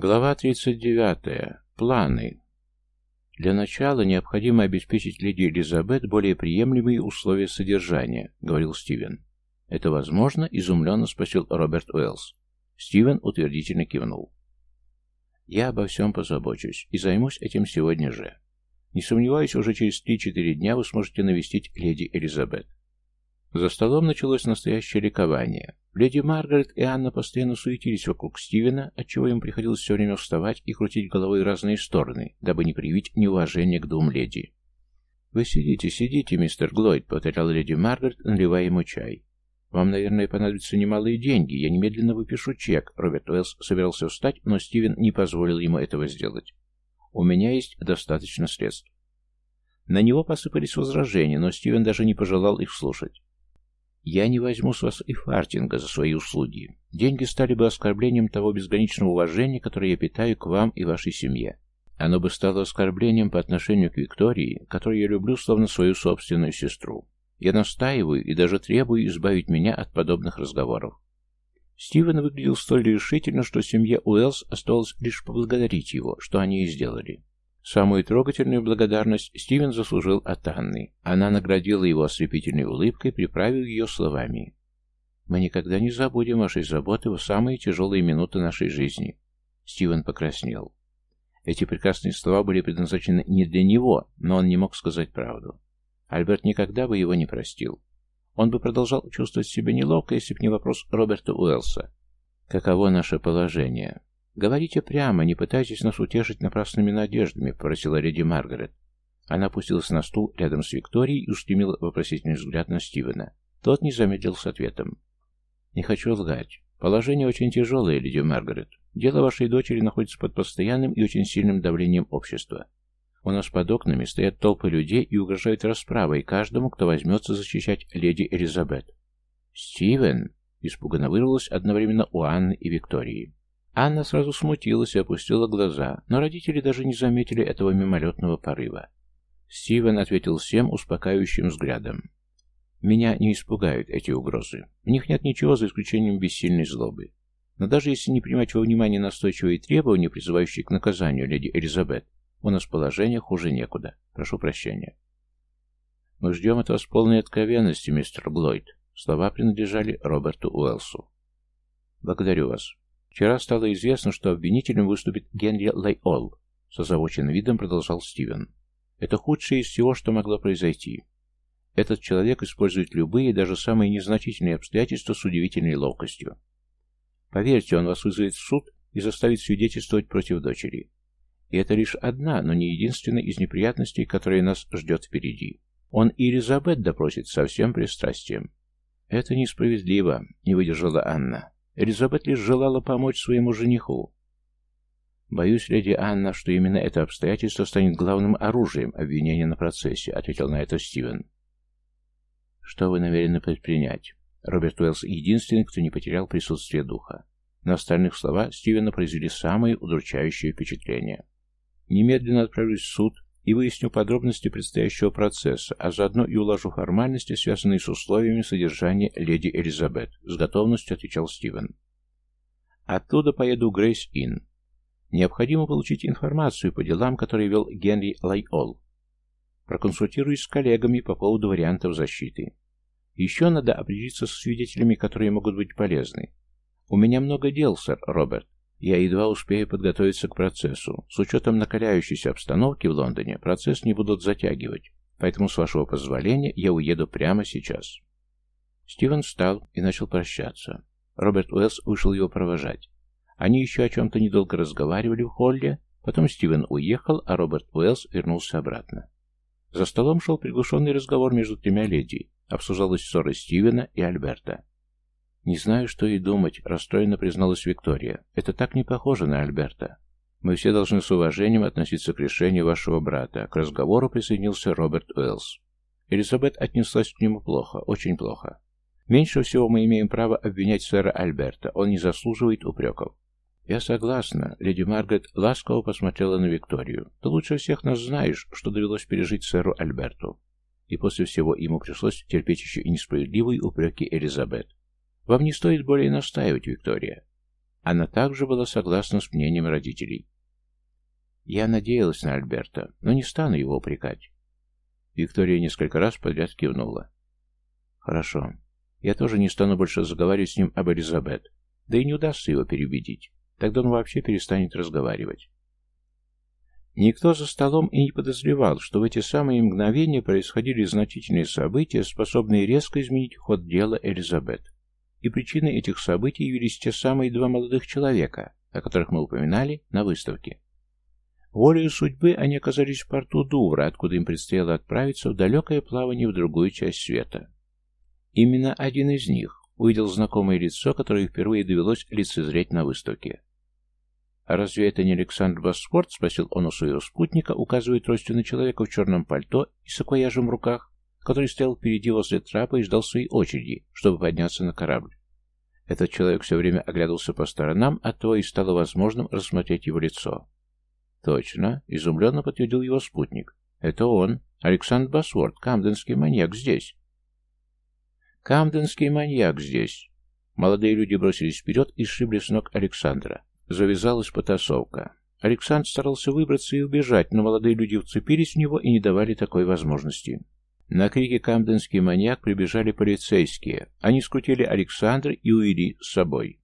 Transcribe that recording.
Глава 39. Планы. Для начала необходимо обеспечить леди Элизабет более приемлемые условия содержания, говорил Стивен. Это возможно? изумленно спросил Роберт Уэллс. Стивен утвердительно кивнул. Я обо всем позабочусь и займусь этим сегодня же. Не сомневаюсь, уже через 3-4 дня вы сможете навестить леди Элизабет. За столом началось настоящее ликование. Леди Маргарет и Анна постоянно суетились вокруг Стивена, отчего им приходилось все время вставать и крутить головой разные стороны, дабы не привить неуважения к двум леди. «Вы сидите, сидите, мистер Глойд», — повторяла леди Маргарет, наливая ему чай. «Вам, наверное, понадобятся немалые деньги. Я немедленно выпишу чек». Роберт Уэллс собирался встать, но Стивен не позволил ему этого сделать. «У меня есть достаточно средств». На него посыпались возражения, но Стивен даже не пожелал их слушать. Я не возьму с вас и фартинга за свои услуги. Деньги стали бы оскорблением того безграничного уважения, которое я питаю к вам и вашей семье. Оно бы стало оскорблением по отношению к Виктории, которую я люблю словно свою собственную сестру. Я настаиваю и даже требую избавить меня от подобных разговоров. Стивен выглядел столь решительно, что семье Уэллс оставалось лишь поблагодарить его, что они и сделали. Самую трогательную благодарность Стивен заслужил от Анны. Она наградила его ослепительной улыбкой, приправив ее словами. «Мы никогда не забудем вашей заботы в самые тяжелые минуты нашей жизни». Стивен покраснел. Эти прекрасные слова были предназначены не для него, но он не мог сказать правду. Альберт никогда бы его не простил. Он бы продолжал чувствовать себя неловко, если бы не вопрос Роберта Уэллса. «Каково наше положение?» «Говорите прямо, не пытайтесь нас утешить напрасными надеждами», — попросила леди Маргарет. Она опустилась на стул рядом с Викторией и устремила вопросительный взгляд на Стивена. Тот не замедлил с ответом. «Не хочу лгать. Положение очень тяжелое, леди Маргарет. Дело вашей дочери находится под постоянным и очень сильным давлением общества. У нас под окнами стоят толпы людей и угрожают расправой каждому, кто возьмется защищать леди Элизабет». «Стивен!» — испуганно вырвалось одновременно у Анны и Виктории. Анна сразу смутилась и опустила глаза, но родители даже не заметили этого мимолетного порыва. Стивен ответил всем успокаивающим взглядом. «Меня не испугают эти угрозы. В них нет ничего, за исключением бессильной злобы. Но даже если не принимать во внимание настойчивые требования, призывающие к наказанию леди Элизабет, у нас положение хуже некуда. Прошу прощения». «Мы ждем от вас полной откровенности, мистер Глойд». Слова принадлежали Роберту Уэлсу. «Благодарю вас. Вчера стало известно, что обвинителем выступит Генри Лайол. С озабоченным видом продолжал Стивен. Это худшее из всего, что могло произойти. Этот человек использует любые, даже самые незначительные обстоятельства с удивительной ловкостью. Поверьте, он вас вызовет в суд и заставит свидетельствовать против дочери. И это лишь одна, но не единственная из неприятностей, которая нас ждет впереди. Он и Элизабет допросит со всем пристрастием. «Это несправедливо», — не выдержала Анна. Элизабет лишь желала помочь своему жениху. «Боюсь, леди Анна, что именно это обстоятельство станет главным оружием обвинения на процессе», — ответил на это Стивен. «Что вы намерены предпринять?» Роберт Уэллс единственный, кто не потерял присутствие духа. На остальных слова Стивена произвели самые удручающие впечатления. «Немедленно отправлюсь в суд и выясню подробности предстоящего процесса, а заодно и уложу формальности, связанные с условиями содержания леди Элизабет», — с готовностью отвечал Стивен. «Оттуда поеду в Грейс-Инн. Необходимо получить информацию по делам, которые вел Генри Лайол. Проконсультируюсь с коллегами по поводу вариантов защиты. Еще надо определиться со свидетелями, которые могут быть полезны. У меня много дел, сэр Роберт. Я едва успею подготовиться к процессу. С учетом накаляющейся обстановки в Лондоне процесс не будут затягивать, поэтому, с вашего позволения, я уеду прямо сейчас». Стивен встал и начал прощаться. Роберт Уэллс вышел его провожать. Они еще о чем-то недолго разговаривали в холле, потом Стивен уехал, а Роберт Уэллс вернулся обратно. За столом шел приглушенный разговор между тремя леди. Обсуждалась ссора Стивена и Альберта. «Не знаю, что и думать», — расстроенно призналась Виктория. «Это так не похоже на Альберта. Мы все должны с уважением относиться к решению вашего брата». К разговору присоединился Роберт Уэллс. Элизабет отнеслась к нему плохо, очень плохо. Меньше всего мы имеем право обвинять сэра Альберта, он не заслуживает упреков. «Я согласна», — леди Маргарет ласково посмотрела на Викторию. «Ты лучше всех нас знаешь, что довелось пережить сэру Альберту». И после всего ему пришлось терпеть еще и несправедливые упреки Элизабет. Вам не стоит более настаивать, Виктория. Она также была согласна с мнением родителей. Я надеялась на Альберта, но не стану его упрекать. Виктория несколько раз подряд кивнула. Хорошо. Я тоже не стану больше заговаривать с ним об Элизабет. Да и не удастся его переубедить. Тогда он вообще перестанет разговаривать. Никто за столом и не подозревал, что в эти самые мгновения происходили значительные события, способные резко изменить ход дела Элизабет. И причиной этих событий явились те самые два молодых человека, о которых мы упоминали на выставке. Волею судьбы они оказались в порту Дувра, откуда им предстояло отправиться в далекое плавание в другую часть света. Именно один из них увидел знакомое лицо, которое впервые довелось лицезреть на выставке. «А разве это не Александр Босфорд?» — спросил он у своего спутника, указывая тростью на человека в черном пальто и саквояжем в руках который стоял впереди возле трапа и ждал своей очереди, чтобы подняться на корабль. Этот человек все время оглядывался по сторонам, а то и стало возможным рассмотреть его лицо. «Точно», — изумленно подтвердил его спутник. «Это он, Александр Басворд, камденский маньяк здесь». «Камденский маньяк здесь». Молодые люди бросились вперед и сшибли с ног Александра. Завязалась потасовка. Александр старался выбраться и убежать, но молодые люди вцепились в него и не давали такой возможности. На крики «Камденский маньяк» прибежали полицейские. Они скрутили Александра и увели с собой.